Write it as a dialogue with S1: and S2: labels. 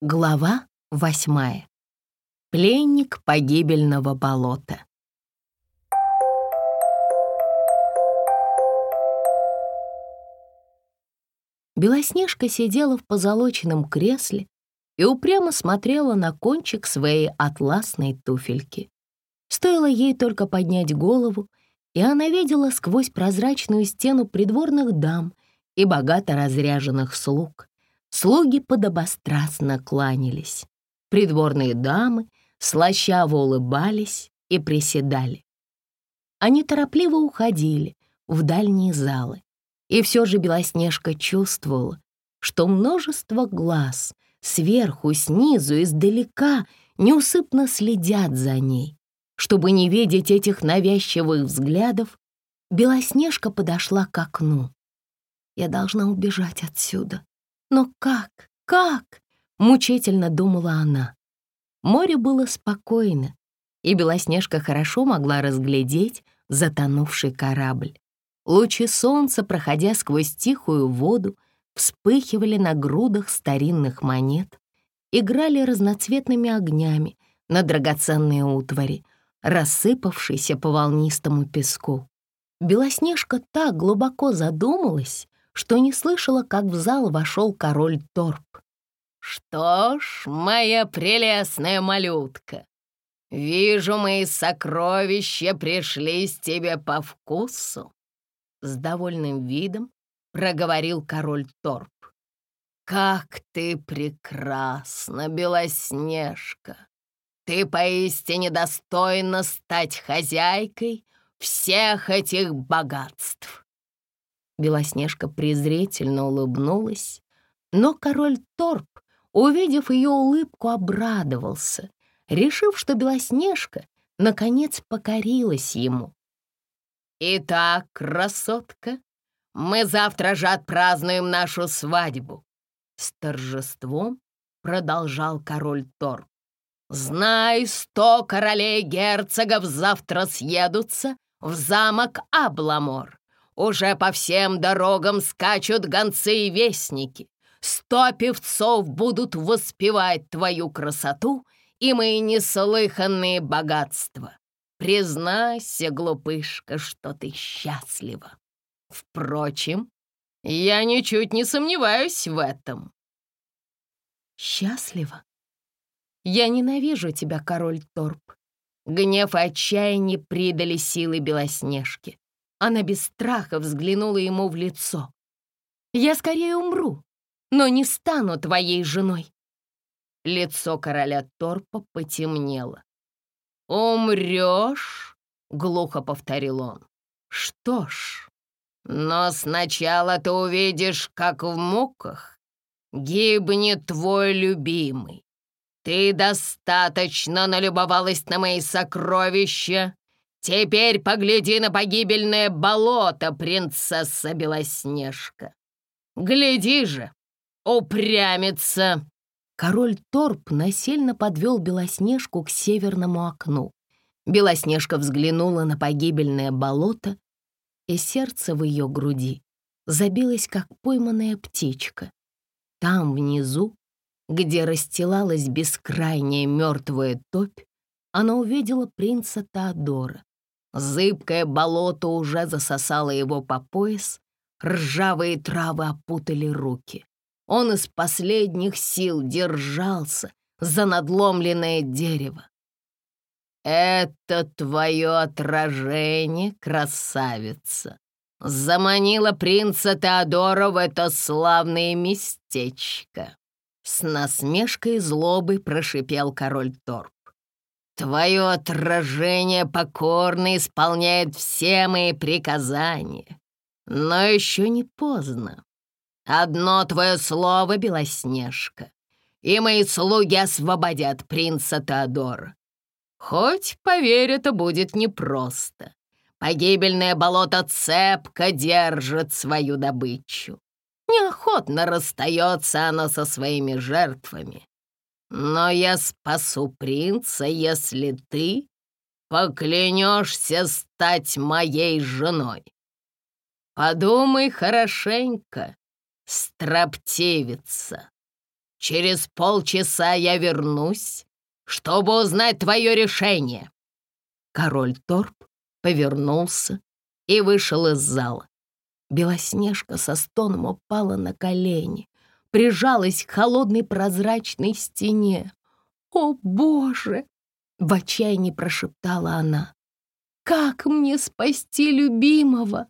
S1: Глава восьмая. Пленник погибельного болота. Белоснежка сидела в позолоченном кресле и упрямо смотрела на кончик своей атласной туфельки. Стоило ей только поднять голову, и она видела сквозь прозрачную стену придворных дам и богато разряженных слуг. Слуги подобострастно кланялись. Придворные дамы слащаво улыбались и приседали. Они торопливо уходили в дальние залы. И все же Белоснежка чувствовала, что множество глаз сверху, снизу, издалека неусыпно следят за ней. Чтобы не видеть этих навязчивых взглядов, Белоснежка подошла к окну. «Я должна убежать отсюда», но как, как? Мучительно думала она. Море было спокойно, и Белоснежка хорошо могла разглядеть затонувший корабль. Лучи солнца, проходя сквозь тихую воду, вспыхивали на грудах старинных монет, играли разноцветными огнями на драгоценные утвари, рассыпавшиеся по волнистому песку. Белоснежка так глубоко задумалась, что не слышала, как в зал вошел король Торп.
S2: «Что ж, моя прелестная малютка, вижу, мои сокровища пришлись тебе по вкусу», с довольным видом проговорил король Торп. «Как ты прекрасна, Белоснежка! Ты поистине достойна стать хозяйкой всех этих богатств!»
S1: Белоснежка презрительно улыбнулась, но король Торп, увидев ее улыбку, обрадовался, решив, что Белоснежка наконец покорилась ему.
S2: «Итак, красотка, мы завтра же отпразднуем нашу свадьбу!» С торжеством продолжал король Торп. «Знай, сто королей-герцогов завтра съедутся в замок Абламор. Уже по всем дорогам скачут гонцы и вестники. Сто певцов будут воспевать твою красоту и мои неслыханные богатства. Признайся, глупышка, что ты счастлива. Впрочем, я ничуть не сомневаюсь в этом.
S1: Счастлива? Я ненавижу тебя, король Торп. Гнев и отчаяние придали силы Белоснежке. Она без страха взглянула ему в лицо. «Я скорее умру, но не стану твоей женой».
S2: Лицо короля Торпа потемнело. «Умрешь?» — глухо повторил он. «Что ж, но сначала ты увидишь, как в муках гибнет твой любимый. Ты достаточно налюбовалась на мои сокровища Теперь погляди на погибельное болото, принцесса Белоснежка. Гляди же, упрямится!»
S1: Король Торп насильно подвел Белоснежку к северному окну. Белоснежка взглянула на погибельное болото, и сердце в ее груди забилось, как пойманная птичка. Там, внизу, где расстилалась бескрайняя мертвая топь, она увидела принца Теодора. Зыбкое болото уже засосало его по пояс, ржавые травы опутали руки. Он из последних сил держался за надломленное дерево.
S2: «Это твое отражение, красавица!» Заманила принца Теодора в это славное местечко. С насмешкой и злобой прошипел король Торп. Твое отражение покорно исполняет все мои приказания. Но еще не поздно. Одно твое слово, Белоснежка, и мои слуги освободят принца Теодора. Хоть, поверь, это будет непросто. Погибельное болото цепко держит свою добычу. Неохотно расстается оно со своими жертвами. Но я спасу принца, если ты поклянешься стать моей женой. Подумай хорошенько, строптивица. Через полчаса я вернусь, чтобы узнать твое решение».
S1: Король Торп повернулся и вышел из зала. Белоснежка со стоном упала на колени, прижалась к холодной прозрачной стене. «О, Боже!» — в отчаянии прошептала она. «Как мне спасти любимого?»